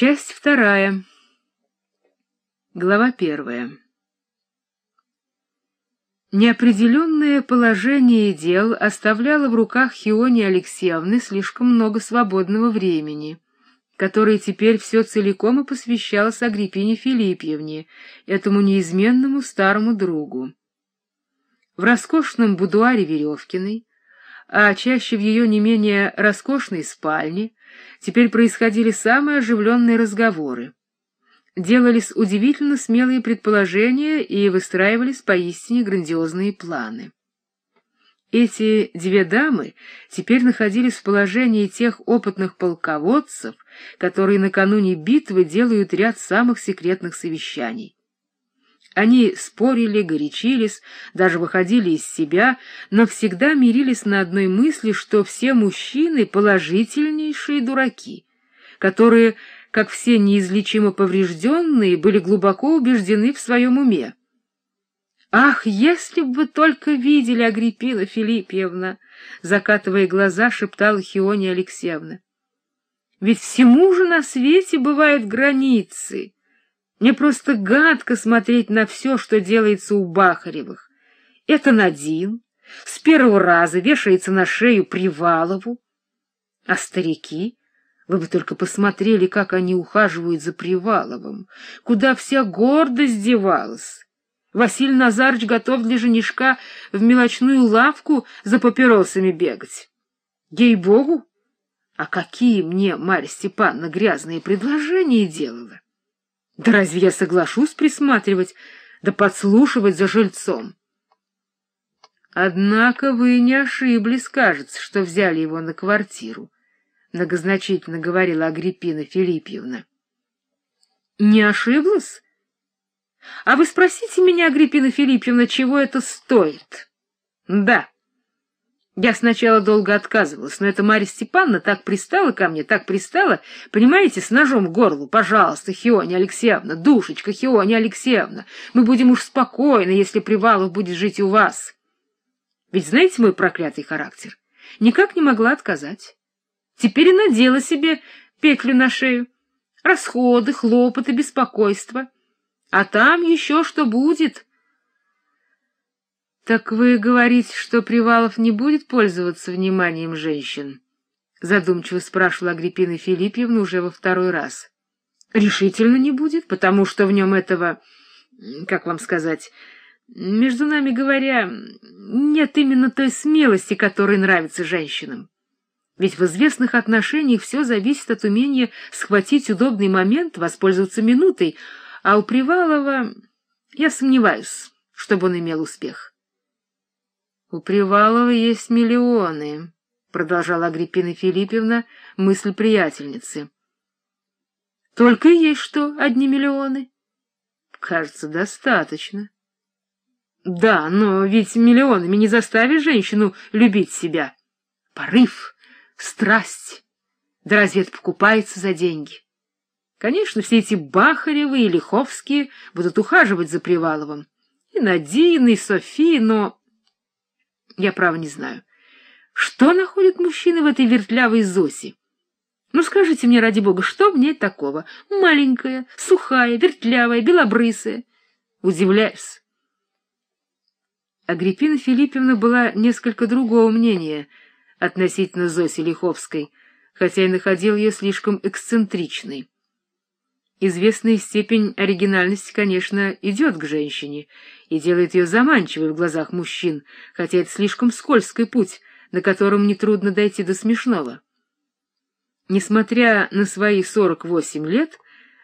Часть вторая. Глава первая. Неопределенное положение дел оставляло в руках Хиони Алексеевны слишком много свободного времени, которое теперь все целиком и посвящалось Агриппине Филиппьевне, этому неизменному старому другу. В роскошном будуаре Веревкиной, а чаще в ее не менее роскошной спальне, теперь происходили самые оживленные разговоры. Делались удивительно смелые предположения и выстраивались поистине грандиозные планы. Эти две дамы теперь находились в положении тех опытных полководцев, которые накануне битвы делают ряд самых секретных совещаний. Они спорили, горячились, даже выходили из себя, но всегда мирились на одной мысли, что все мужчины — положительнейшие дураки, которые, как все неизлечимо поврежденные, были глубоко убеждены в своем уме. «Ах, если бы вы только видели, Агриппина Филиппьевна!» — закатывая глаза, шептала Хиония Алексеевна. «Ведь всему же на свете бывают границы!» Мне просто гадко смотреть на все, что делается у Бахаревых. Это Надин с первого раза вешается на шею Привалову. А старики, вы бы только посмотрели, как они ухаживают за Приваловым, куда вся гордость девалась. Василий Назарович готов для женишка в мелочную лавку за папиросами бегать. Ей-богу! А какие мне Марья Степановна грязные предложения делала! Да разве я соглашусь присматривать, да подслушивать за жильцом? Однако вы не ошиблись, кажется, что взяли его на квартиру, — многозначительно говорила Агриппина Филиппьевна. Не ошиблась? А вы спросите меня, Агриппина Филиппьевна, чего это стоит? Да. Я сначала долго отказывалась, но эта Марья Степановна так пристала ко мне, так пристала, понимаете, с ножом в горло. Пожалуйста, Хионя Алексеевна, душечка Хионя Алексеевна, мы будем уж спокойны, если Привалов будет жить у вас. Ведь знаете мой проклятый характер? Никак не могла отказать. Теперь и надела себе петлю на шею. Расходы, хлопоты, беспокойство. А там еще что будет — так вы говорите, что Привалов не будет пользоваться вниманием женщин? Задумчиво спрашивала Агриппина Филиппьевна уже во второй раз. Решительно не будет, потому что в нем этого, как вам сказать, между нами говоря, нет именно той смелости, которая нравится женщинам. Ведь в известных отношениях все зависит от умения схватить удобный момент, воспользоваться минутой, а у Привалова я сомневаюсь, чтобы он имел успех. — У Привалова есть миллионы, — продолжала Агриппина Филипповна мысль приятельницы. — Только есть что, одни миллионы? — Кажется, достаточно. — Да, но ведь миллионами не заставишь женщину любить себя. Порыв, страсть. Да разве это покупается за деньги? Конечно, все эти Бахаревы и Лиховские будут ухаживать за Приваловым. И Надин, и Софи, но... Я, право, не знаю. Что находят мужчины в этой вертлявой Зосе? Ну, скажите мне, ради бога, что в ней такого? Маленькая, сухая, вертлявая, белобрысая. Удивляюсь. Агриппина Филипповна была несколько другого мнения относительно Зоси Лиховской, хотя и находил ее слишком эксцентричной. Известная степень оригинальности, конечно, идет к женщине и делает ее заманчивой в глазах мужчин, хотя это слишком скользкий путь, на котором нетрудно дойти до смешного. Несмотря на свои сорок восемь лет,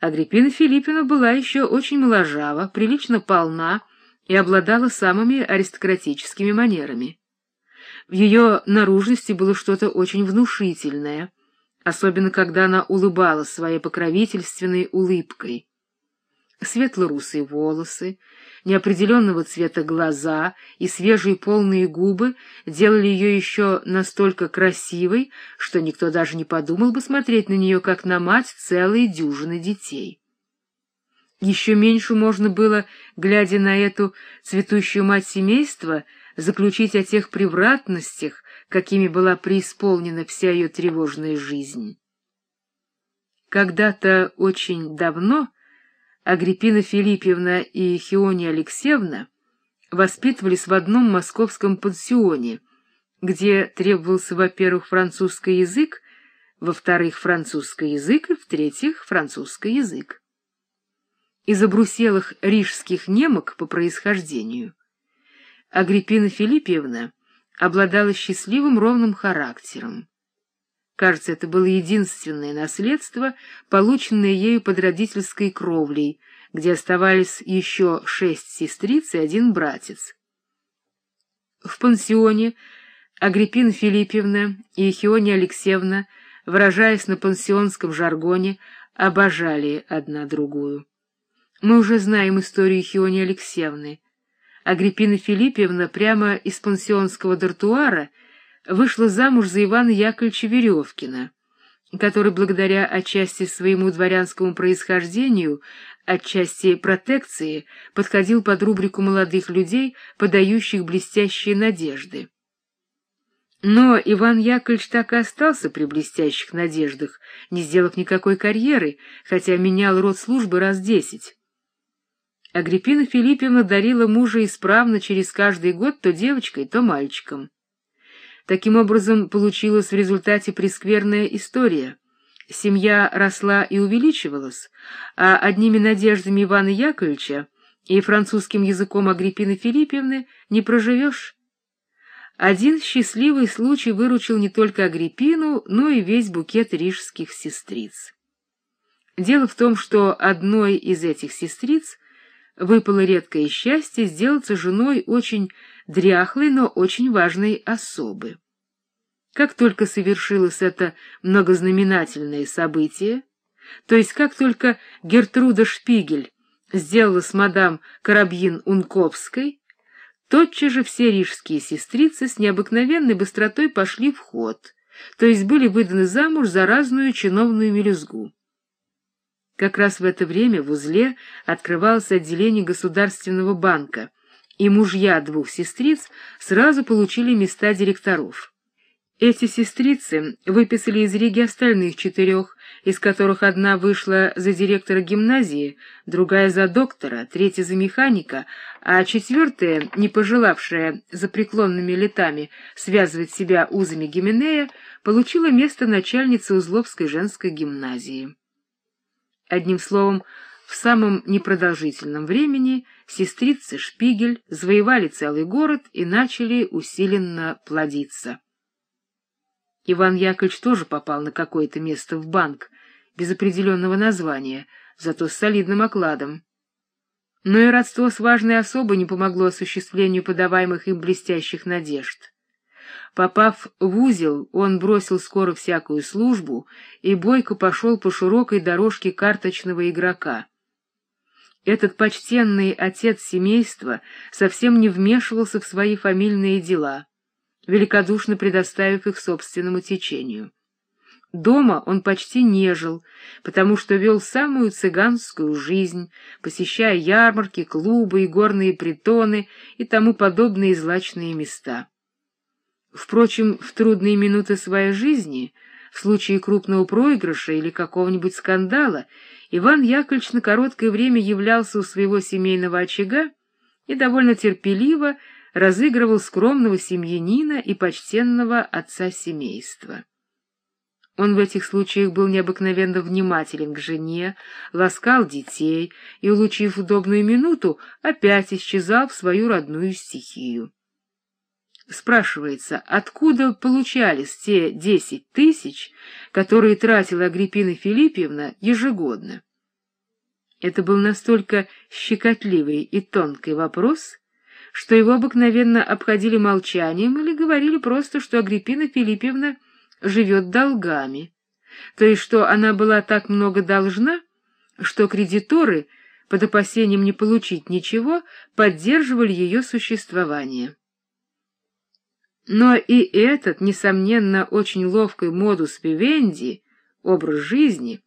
Агриппина Филиппина была еще очень моложава, прилично полна и обладала самыми аристократическими манерами. В ее наружности было что-то очень внушительное — особенно когда она улыбалась своей покровительственной улыбкой. Светло-русые волосы, неопределенного цвета глаза и свежие полные губы делали ее еще настолько красивой, что никто даже не подумал бы смотреть на нее, как на мать целой дюжины детей. Еще меньше можно было, глядя на эту цветущую мать семейства, заключить о тех превратностях, какими была преисполнена вся ее тревожная жизнь. Когда-то очень давно Агриппина Филиппьевна и Хиония Алексеевна воспитывались в одном московском пансионе, где требовался, во-первых, французский язык, во-вторых, французский язык и, в-третьих, французский язык. Из обруселых рижских немок по происхождению Агриппина Филиппьевна обладала счастливым ровным характером. Кажется, это было единственное наследство, полученное ею под родительской кровлей, где оставались еще шесть сестриц и один братец. В пансионе Агриппина Филиппьевна и Хиония Алексеевна, выражаясь на пансионском жаргоне, обожали одна другую. Мы уже знаем историю Хионии Алексеевны. Агриппина Филиппьевна прямо из пансионского дартуара — вышла замуж за Ивана Яковлевича Веревкина, который благодаря отчасти своему дворянскому происхождению, отчасти протекции, подходил под рубрику молодых людей, подающих блестящие надежды. Но Иван Яковлевич так и остался при блестящих надеждах, не сделав никакой карьеры, хотя менял род службы раз десять. Агриппина Филиппьевна дарила мужа исправно через каждый год то девочкой, то мальчиком. Таким образом, получилась в результате прескверная история. Семья росла и увеличивалась, а одними надеждами Ивана Яковлевича и французским языком Агриппины Филиппьевны не проживешь. Один счастливый случай выручил не только Агриппину, но и весь букет рижских сестриц. Дело в том, что одной из этих сестриц выпало редкое счастье сделаться женой очень дряхлой, но очень важной особы. Как только совершилось это многознаменательное событие, то есть как только Гертруда Шпигель сделала с мадам Карабьин-Унковской, тотчас же все рижские сестрицы с необыкновенной быстротой пошли в ход, то есть были выданы замуж за разную чиновную мелюзгу. Как раз в это время в узле открывалось отделение Государственного банка, и мужья двух сестриц сразу получили места директоров. Эти сестрицы выписали из Риги остальных четырех, из которых одна вышла за директора гимназии, другая за доктора, третья за механика, а четвертая, не пожелавшая за преклонными летами связывать себя узами Гименея, получила место начальницы Узловской женской гимназии. Одним словом, в самом непродолжительном времени сестрицы Шпигель завоевали целый город и начали усиленно плодиться. Иван Яковлевич тоже попал на какое-то место в банк, без определенного названия, зато с солидным окладом. Но и родство с важной особой не помогло осуществлению подаваемых им блестящих надежд. Попав в узел, он бросил скоро всякую службу и бойко пошел по широкой дорожке карточного игрока. Этот почтенный отец семейства совсем не вмешивался в свои фамильные дела, великодушно предоставив их собственному течению. Дома он почти не жил, потому что вел самую цыганскую жизнь, посещая ярмарки, клубы и горные притоны и тому подобные злачные места. Впрочем, в трудные минуты своей жизни, в случае крупного проигрыша или какого-нибудь скандала, Иван Яковлевич на короткое время являлся у своего семейного очага и довольно терпеливо разыгрывал скромного семьянина и почтенного отца семейства. Он в этих случаях был необыкновенно внимателен к жене, ласкал детей и, улучив удобную минуту, опять исчезал в свою родную стихию. Спрашивается, откуда получались те десять тысяч, которые тратила Агриппина Филиппьевна ежегодно? Это был настолько щекотливый и тонкий вопрос, что его обыкновенно обходили молчанием или говорили просто, что Агриппина Филиппьевна живет долгами, то есть что она была так много должна, что кредиторы, под опасением не получить ничего, поддерживали ее существование. Но и этот, несомненно, очень ловкий модус вивенди, образ жизни,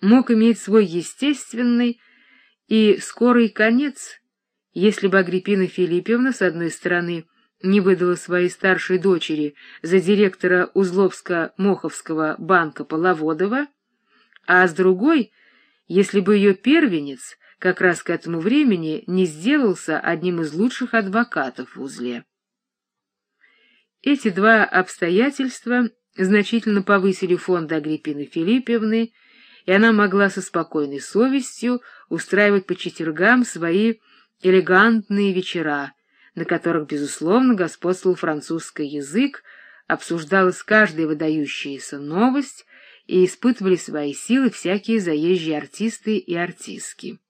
мог иметь свой естественный и скорый конец, если бы Агриппина Филиппьевна, с одной стороны, не выдала своей старшей дочери за директора Узловско-Моховского банка Половодова, а с другой, если бы ее первенец как раз к этому времени не сделался одним из лучших адвокатов в узле. Эти два обстоятельства значительно повысили фонд Агриппины Филиппевны, и она могла со спокойной совестью устраивать по четвергам свои элегантные вечера, на которых, безусловно, господствовал французский язык, обсуждалась каждая выдающаяся новость и испытывали свои силы всякие заезжие артисты и артистки.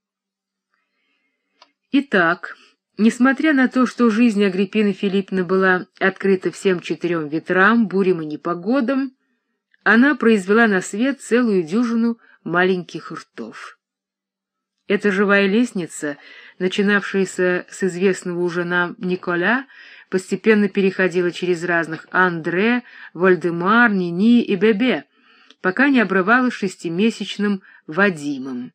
Итак, несмотря на то, что жизнь Агриппины Филипповны была открыта всем четырем ветрам, бурям и непогодам, она произвела на свет целую дюжину маленьких ртов. Эта живая лестница, начинавшаяся с известного уже нам Николя, постепенно переходила через разных Андре, Вольдемар, Нини и Бебе, пока не обрывалась шестимесячным Вадимом.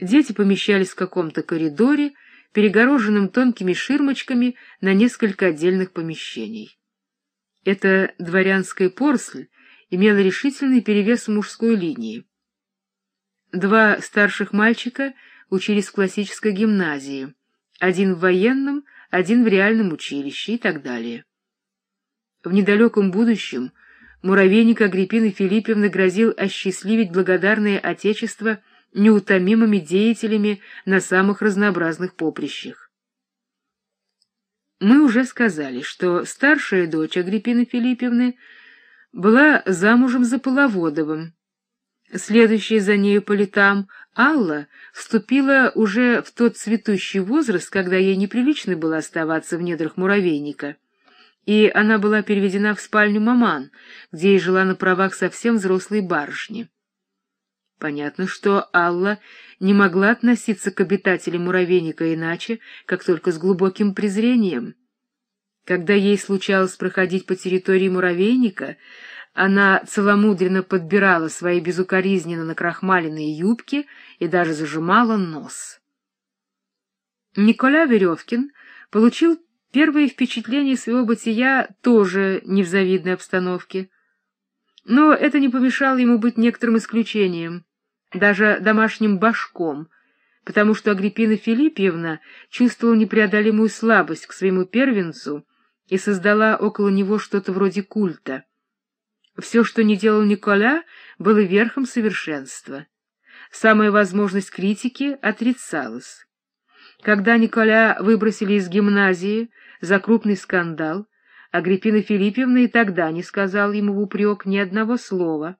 Дети помещались в каком-то коридоре, перегороженном тонкими ширмочками на несколько отдельных помещений. Эта дворянская порсль имела решительный перевес в мужской линии. Два старших мальчика учились в классической гимназии, один в военном, один в реальном училище и так далее. В недалеком будущем муравейник Агриппины Филиппевны грозил осчастливить благодарное Отечество неутомимыми деятелями на самых разнообразных поприщах. Мы уже сказали, что старшая дочь Агриппины Филиппевны была замужем за Половодовым. Следующая за нею по летам Алла вступила уже в тот цветущий возраст, когда ей неприлично было оставаться в недрах муравейника, и она была переведена в спальню маман, где и жила на правах совсем взрослой барышни. Понятно, что Алла не могла относиться к обитателям муравейника иначе, как только с глубоким презрением. Когда ей случалось проходить по территории муравейника, она целомудренно подбирала свои безукоризненно накрахмаленные юбки и даже зажимала нос. Николя Веревкин получил первые впечатления своего бытия тоже не в завидной обстановке. Но это не помешало ему быть некоторым исключением даже домашним башком, потому что Агриппина Филиппьевна чувствовала непреодолимую слабость к своему первенцу и создала около него что-то вроде культа. Все, что не делал Николя, было верхом совершенства. Самая возможность критики отрицалась. Когда Николя выбросили из гимназии за крупный скандал, Агриппина Филиппьевна и тогда не сказала ему в упрек ни одного слова —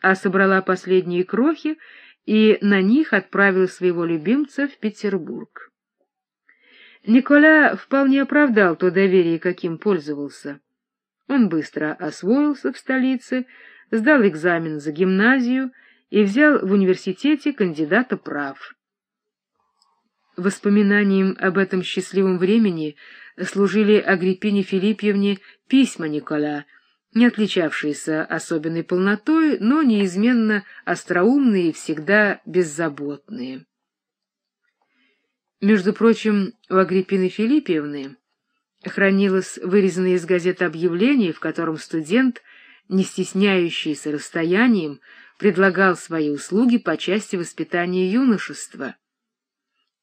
а собрала последние крохи и на них отправила своего любимца в Петербург. Николя вполне оправдал то доверие, каким пользовался. Он быстро освоился в столице, сдал экзамен за гимназию и взял в университете кандидата прав. Воспоминанием об этом счастливом времени служили Агриппине Филиппьевне письма Николя, не отличавшиеся особенной полнотой, но неизменно остроумные и всегда беззаботные. Между прочим, у Агриппины Филиппьевны хранилось вырезанное из газеты объявление, в котором студент, не стесняющийся расстоянием, предлагал свои услуги по части воспитания юношества.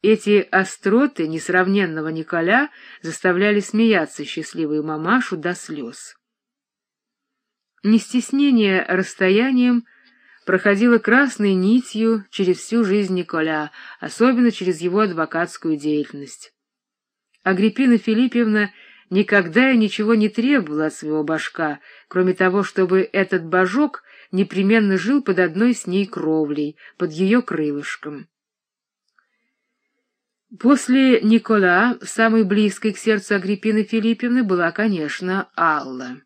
Эти остроты несравненного Николя заставляли смеяться счастливую мамашу до слез. Не стеснение расстоянием проходило красной нитью через всю жизнь Николя, особенно через его адвокатскую деятельность. Агриппина Филиппьевна никогда и ничего не требовала от своего башка, кроме того, чтобы этот божок непременно жил под одной с ней кровлей, под ее крылышком. После Никола самой близкой к сердцу Агриппины Филиппьевны была, конечно, Алла.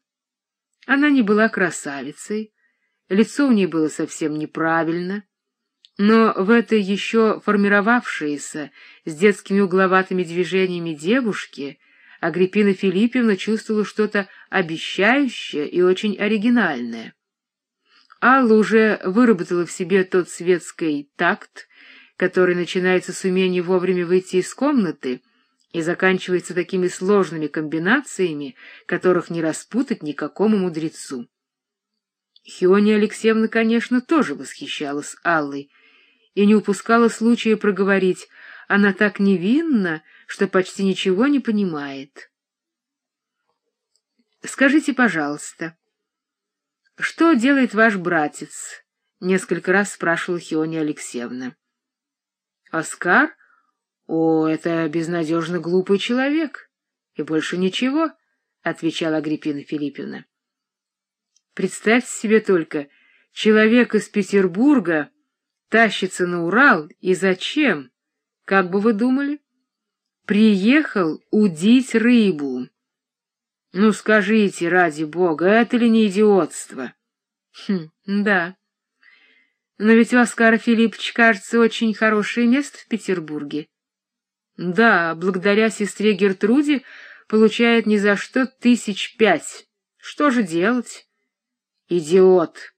Она не была красавицей, лицо у ней было совсем неправильно, но в этой еще формировавшейся с детскими угловатыми движениями девушке Агриппина Филиппьевна чувствовала что-то обещающее и очень оригинальное. Алла уже выработала в себе тот светский такт, который начинается с умения вовремя выйти из комнаты и заканчивается такими сложными комбинациями, которых не распутать никакому мудрецу. Хиония Алексеевна, конечно, тоже восхищалась Аллой и не упускала случая проговорить, она так невинна, что почти ничего не понимает. — Скажите, пожалуйста, что делает ваш братец? — несколько раз спрашивала Хиония Алексеевна. — Оскар? О, это безнадежно глупый человек. И больше ничего, — отвечала Агриппина Филипповна. Представьте себе только, человек из Петербурга тащится на Урал, и зачем? Как бы вы думали? Приехал удить рыбу. Ну, скажите, ради бога, это ли не идиотство? Хм, да. Но ведь у Оскара Филипповича, кажется, очень хорошее место в Петербурге. Да, благодаря сестре Гертруде получает ни за что тысяч пять. Что же делать? Идиот!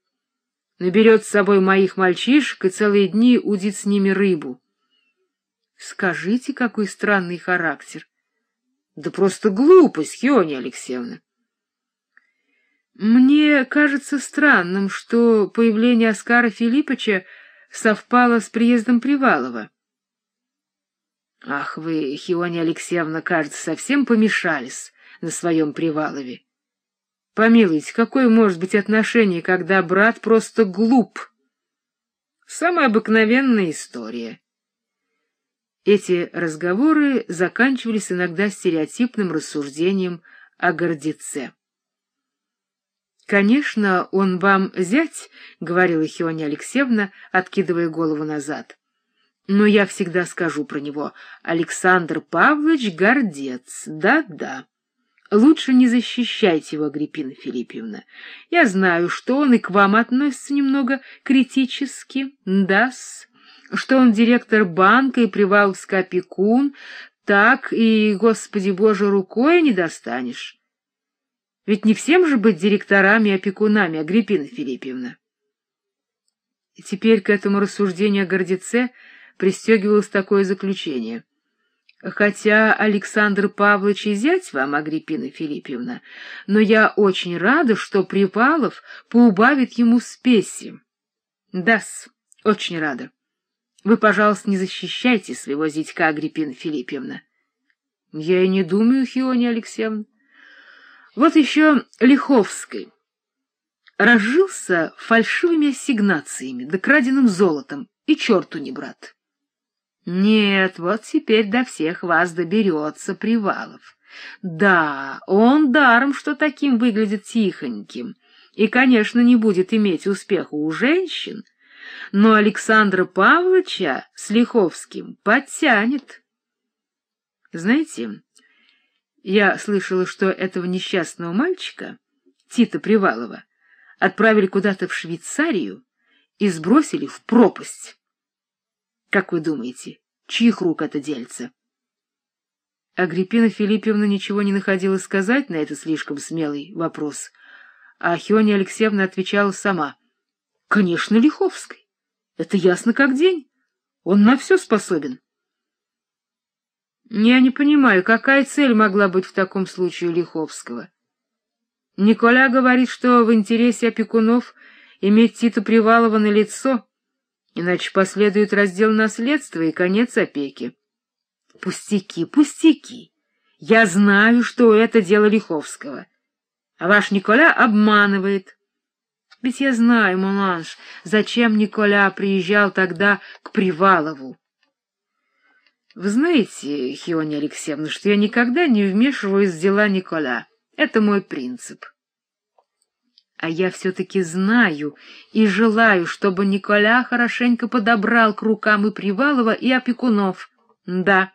Наберет с собой моих мальчишек и целые дни удит с ними рыбу. Скажите, какой странный характер. Да просто глупость, Хиония Алексеевна. Мне кажется странным, что появление Оскара Филипповича совпало с приездом Привалова. Ах вы, Хиония Алексеевна, кажется, совсем помешались на своем Привалове. Помилуйте, какое может быть отношение, когда брат просто глуп? Самая обыкновенная история. Эти разговоры заканчивались иногда стереотипным рассуждением о гордеце. «Конечно, он вам зять», — говорила Хиония Алексеевна, откидывая голову назад. «Но я всегда скажу про него. Александр Павлович гордец, да-да». Лучше не защищайте его, Агриппина Филипповна. Я знаю, что он и к вам относится немного критически, да что он директор банка и приваловский опекун, так и, Господи Боже, рукой не достанешь. Ведь не всем же быть директорами и опекунами, Агриппина Филипповна. Теперь к этому рассуждению о гордеце пристегивалось такое заключение — Хотя Александр Павлович и зять вам, Агриппина Филипповна, но я очень рада, что Привалов поубавит ему спеси. Да-с, очень рада. Вы, пожалуйста, не защищайте своего зятька, Агриппина Филипповна. Я и не думаю, Хиония Алексеевна. Вот еще Лиховский. Разжился фальшивыми ассигнациями да краденым золотом, и черту не брат. Нет, вот теперь до всех вас доберется Привалов. Да, он даром, что таким выглядит тихоньким, и, конечно, не будет иметь успеха у женщин, но Александра Павловича с Лиховским подтянет. Знаете, я слышала, что этого несчастного мальчика, Тита Привалова, отправили куда-то в Швейцарию и сбросили в пропасть. Как вы думаете, чьих рук это дельце? Агриппина Филипповна ничего не находила сказать на этот слишком смелый вопрос, а Хиония Алексеевна отвечала сама. — Конечно, Лиховской. Это ясно как день. Он на все способен. Я не понимаю, какая цель могла быть в таком случае Лиховского. Николя говорит, что в интересе опекунов иметь Тита Привалова на лицо — иначе последует раздел наследства и конец опеки. Пустяки, пустяки. Я знаю, что это дело Лиховского. А ваш Николя обманывает. Ведь я знаю, Моланж, зачем Николя приезжал тогда к Привалову. Вы знаете, Хиония Алексеевна, что я никогда не вмешиваюсь в дела Николя. Это мой принцип. А я все-таки знаю и желаю, чтобы Николя хорошенько подобрал к рукам и Привалова, и опекунов. Да,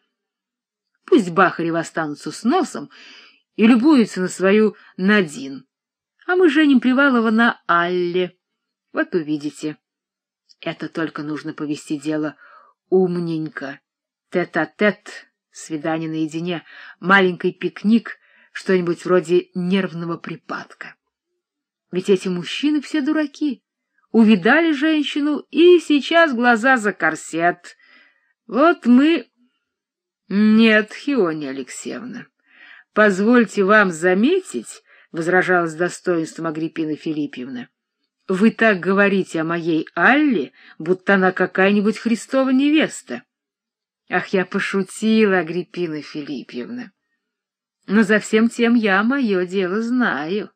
пусть Бахарева останутся с носом и любуются на свою Надин, а мы женим Привалова на Алле. Вот увидите. Это только нужно повести дело умненько. Тет-а-тет, свидание наедине, маленький пикник, что-нибудь вроде нервного припадка. Ведь эти мужчины все дураки. Увидали женщину, и сейчас глаза за корсет. Вот мы... Нет, Хиония Алексеевна, позвольте вам заметить, — возражала с достоинством Агриппина Филипповна, — Вы так говорите о моей Алле, будто она какая-нибудь Христова невеста. Ах, я пошутила, Агриппина Филиппьевна. Но за всем тем я мое дело знаю.